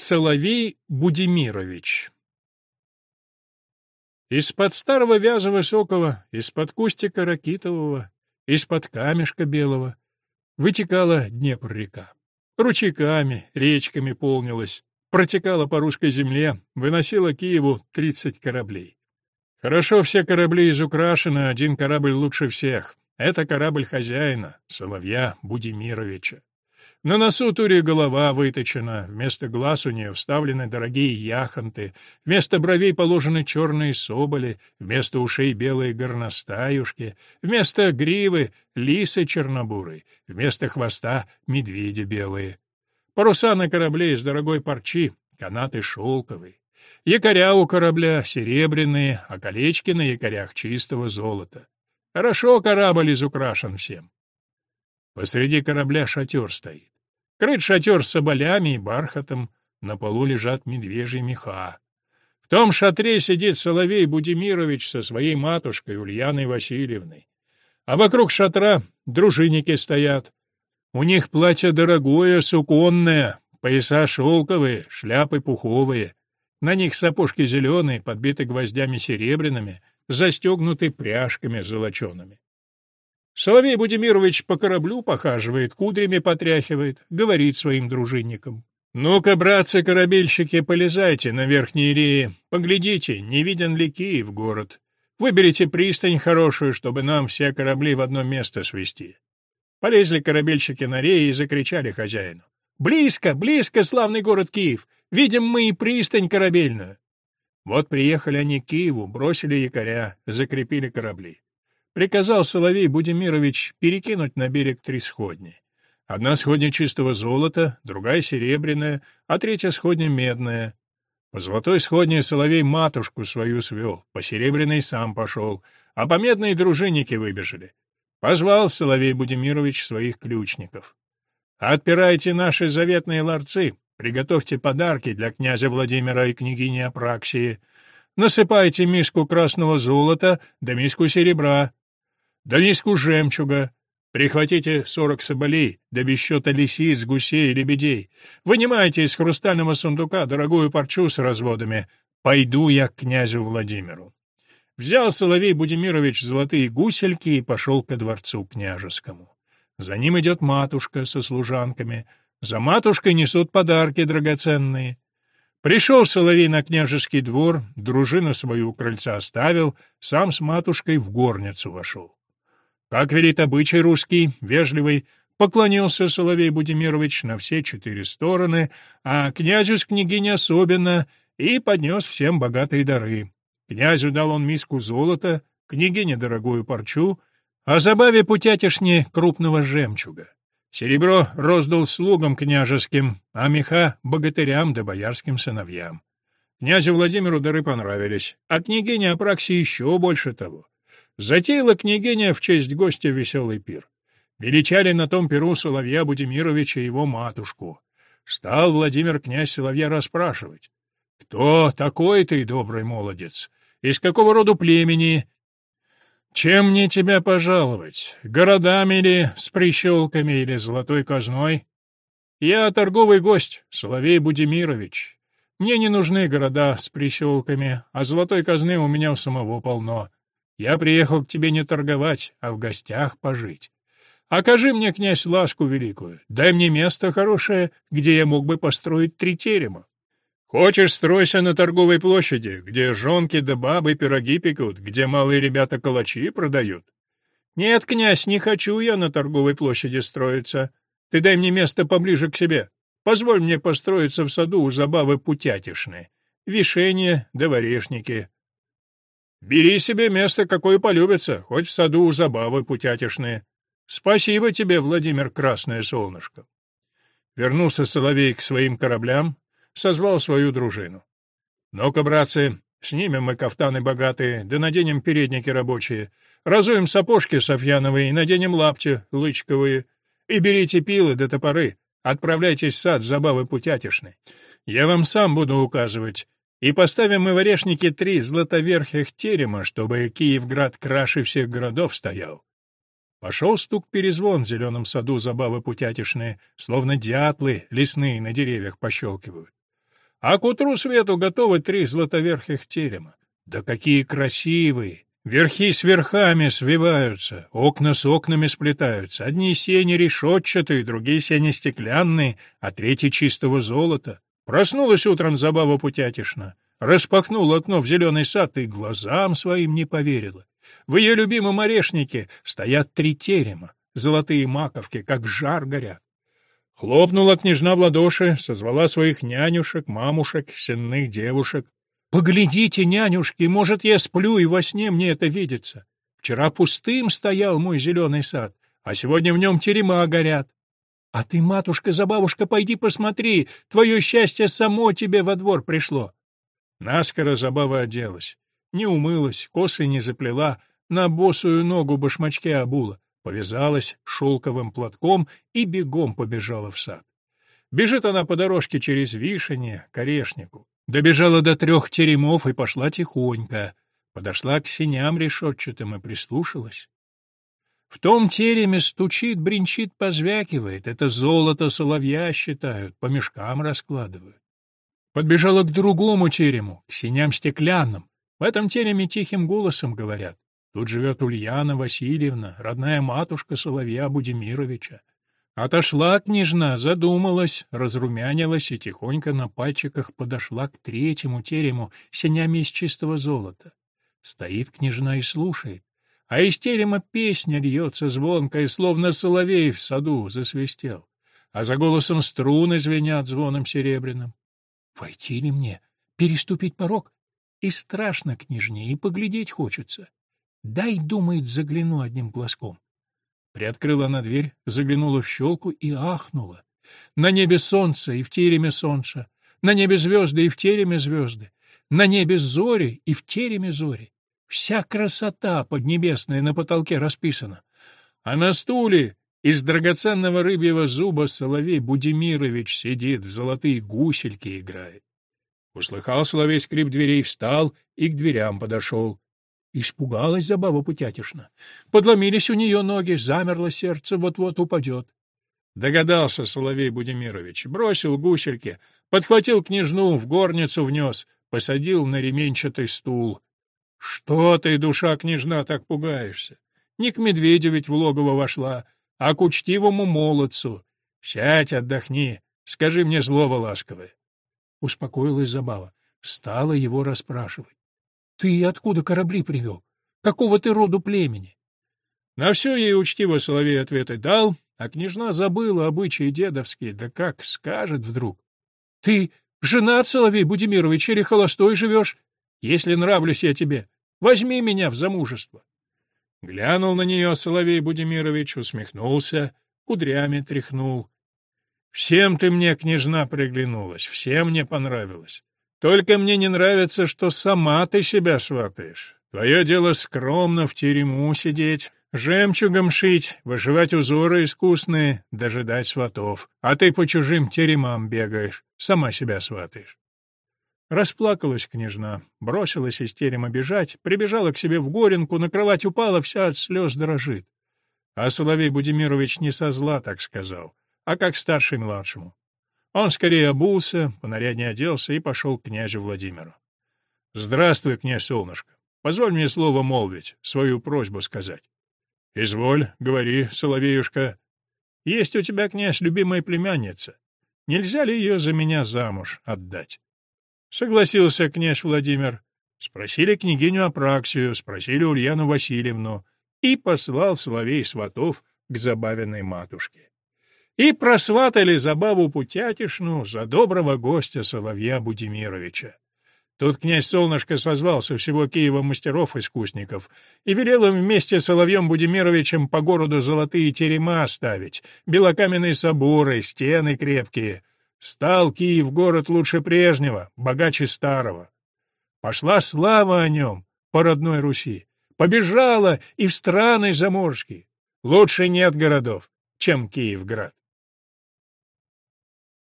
Соловей Будимирович Из-под старого вяза высокого, из-под кустика ракитового, из-под камешка белого вытекала Днепр-река. Ручейками, речками полнилась, протекала по русской земле, выносила Киеву 30 кораблей. Хорошо все корабли изукрашены, один корабль лучше всех. Это корабль хозяина, Соловья Будимировича. На носу Тури голова выточена, вместо глаз у нее вставлены дорогие яхонты, вместо бровей положены черные соболи, вместо ушей белые горностаюшки, вместо гривы — лисы чернобуры, вместо хвоста — медведи белые. Паруса на корабле из дорогой парчи, канаты шелковые. Якоря у корабля серебряные, а колечки на якорях чистого золота. Хорошо корабль изукрашен всем. Посреди корабля шатер стоит. Крыт шатер с соболями и бархатом, на полу лежат медвежьи меха. В том шатре сидит Соловей Будимирович со своей матушкой Ульяной Васильевной. А вокруг шатра дружинники стоят. У них платье дорогое, суконное, пояса шелковые, шляпы пуховые. На них сапожки зеленые, подбиты гвоздями серебряными, застегнуты пряжками золочеными. Соловей Будимирович по кораблю похаживает, кудрями потряхивает, говорит своим дружинникам. «Ну-ка, братцы-корабельщики, полезайте на верхние реи, поглядите, не виден ли Киев город. Выберите пристань хорошую, чтобы нам все корабли в одно место свести». Полезли корабельщики на реи и закричали хозяину. «Близко, близко, славный город Киев! Видим мы и пристань корабельную!» Вот приехали они к Киеву, бросили якоря, закрепили корабли. Приказал Соловей Будимирович перекинуть на берег три сходни. Одна сходня чистого золота, другая серебряная, а третья сходня медная. По золотой сходне Соловей матушку свою свел, по серебряной сам пошел, а по медной дружинники выбежали. Позвал Соловей Будимирович своих ключников. «Отпирайте наши заветные ларцы, приготовьте подарки для князя Владимира и княгини Апраксии, насыпайте миску красного золота да миску серебра, да не жемчуга. Прихватите сорок соболей, да без счета лисиц, гусей, и лебедей. Вынимайте из хрустального сундука дорогую парчу с разводами. Пойду я к князю Владимиру». Взял Соловей Будимирович золотые гусельки и пошел ко дворцу княжескому. За ним идет матушка со служанками. За матушкой несут подарки драгоценные. Пришел Соловей на княжеский двор, дружину свою у крыльца оставил, сам с матушкой в горницу вошел. Как велит обычай русский, вежливый, поклонился Соловей Будимирович на все четыре стороны, а князю с княгиней особенно, и поднес всем богатые дары. Князю дал он миску золота, княгине дорогую парчу, а забаве путятишни крупного жемчуга. Серебро роздал слугам княжеским, а меха — богатырям да боярским сыновьям. Князю Владимиру дары понравились, а княгине Апраксии еще больше того затеяла княгиня в честь гостя веселый пир. Величали на том перу Соловья Будимировича и его матушку. Стал Владимир князь Соловья расспрашивать. «Кто такой ты, добрый молодец? Из какого роду племени? Чем мне тебя пожаловать? Городами ли, с прищелками или золотой казной?» «Я торговый гость, Соловей Будимирович. Мне не нужны города с прищелками, а золотой казны у меня у самого полно. Я приехал к тебе не торговать, а в гостях пожить. А Окажи мне, князь, ласку великую, дай мне место хорошее, где я мог бы построить три терема. Хочешь, стройся на торговой площади, где жонки да бабы пироги пекут, где малые ребята калачи продают. Нет, князь, не хочу я на торговой площади строиться. Ты дай мне место поближе к себе. Позволь мне построиться в саду у забавы путятишны. Вишенье да варешники. Бери себе место, какое полюбится, хоть в саду у забавы путятишные. Спасибо тебе, Владимир Красное Солнышко. Вернулся Соловей к своим кораблям, созвал свою дружину. Ну-ка, братцы, снимем мы кафтаны богатые, да наденем передники рабочие, разуем сапожки софьяновые и наденем лапти лычковые, и берите пилы да топоры, отправляйтесь в сад забавы путятишной. Я вам сам буду указывать, и поставим и Варешнике три златоверхих терема, чтобы Киевград краше всех городов стоял. Пошел стук-перезвон в зеленом саду забавы путятишные, словно дятлы лесные на деревьях пощелкивают. А к утру свету готовы три златоверхих терема. Да какие красивые! Верхи с верхами свиваются, окна с окнами сплетаются, одни сени решетчатые, другие сени стеклянные, а третьи чистого золота. Проснулась утром забава путятишна. Распахнула окно в зеленый сад и глазам своим не поверила. В ее любимом орешнике стоят три терема. Золотые маковки, как жар горят. Хлопнула княжна в ладоши, созвала своих нянюшек, мамушек, сенных девушек. «Поглядите, нянюшки, может, я сплю, и во сне мне это видится. Вчера пустым стоял мой зеленый сад, а сегодня в нем терема горят. «А ты, матушка, за бабушка, пойди посмотри, твое счастье само тебе во двор пришло». Наскоро забава оделась, не умылась, косы не заплела, на босую ногу башмачки обула, повязалась шелковым платком и бегом побежала в сад. Бежит она по дорожке через вишени, корешнику. Добежала до трех теремов и пошла тихонько. Подошла к синям решетчатым и прислушалась. В том тереме стучит, бренчит, позвякивает. Это золото соловья считают, по мешкам раскладывают. Подбежала к другому терему, к синям стеклянным. В этом тереме тихим голосом говорят. Тут живет Ульяна Васильевна, родная матушка Соловья Будимировича. Отошла княжна, задумалась, разрумянилась и тихонько на пальчиках подошла к третьему терему синями из чистого золота. Стоит княжна и слушает. А из терема песня льется звонко, и словно соловей в саду засвистел. А за голосом струны звенят звоном серебряным. Войти ли мне? Переступить порог? И страшно, княжне, и поглядеть хочется. Дай, думает, загляну одним глазком. Приоткрыла она дверь, заглянула в щелку и ахнула. На небе солнце и в тереме солнце, на небе звезды и в тереме звезды, на небе зори и в тереме зори. Вся красота поднебесная на потолке расписана. А на стуле из драгоценного рыбьего зуба Соловей Будимирович сидит, в золотые гусельки играет. Услыхал Соловей скрип дверей, встал и к дверям подошел. Испугалась забава Путятишна. Подломились у нее ноги, замерло сердце, вот-вот упадет. Догадался Соловей Будимирович, бросил гусельки, подхватил княжну, в горницу внес, посадил на ременчатый стул — что ты, душа княжна, так пугаешься? Не к Медведю ведь в логово вошла, а к учтивому молодцу. Сядь, отдохни, скажи мне злого ласковое. Успокоилась Забава, стала его расспрашивать. — Ты откуда корабли привел? Какого ты роду племени? На все ей учтиво Соловей ответы дал, а княжна забыла обычаи дедовские, да как скажет вдруг. — Ты жена Соловей Будимирович, или холостой живешь? Если нравлюсь я тебе, возьми меня в замужество. Глянул на нее Соловей Будимирович, усмехнулся, кудрями тряхнул. Всем ты мне, княжна, приглянулась, всем мне понравилось. Только мне не нравится, что сама ты себя сватаешь. Твое дело скромно в терему сидеть, жемчугом шить, выживать узоры искусные, дожидать сватов. А ты по чужим теремам бегаешь, сама себя сватаешь. Расплакалась княжна, бросилась из терема бежать, прибежала к себе в горенку, на кровать упала, вся от слез дрожит. А Соловей Будимирович не со зла так сказал, а как старший младшему. Он скорее обулся, понаряднее оделся и пошел к князю Владимиру. — Здравствуй, князь Солнышко. Позволь мне слово молвить, свою просьбу сказать. — Изволь, говори, Соловеюшка. — Есть у тебя, князь, любимая племянница. Нельзя ли ее за меня замуж отдать? Согласился князь Владимир. Спросили княгиню Апраксию, спросили Ульяну Васильевну и послал Соловей Сватов к забавенной матушке. И просватали забаву путятишну за доброго гостя Соловья Будимировича. Тут князь Солнышко созвался всего Киева мастеров-искусников и велел им вместе с Соловьем Будимировичем по городу золотые терема ставить, белокаменные соборы, стены крепкие — Стал Киев город лучше прежнего, богаче старого. Пошла слава о нем по родной Руси, побежала и в страны заморские. Лучше нет городов, чем Киевград.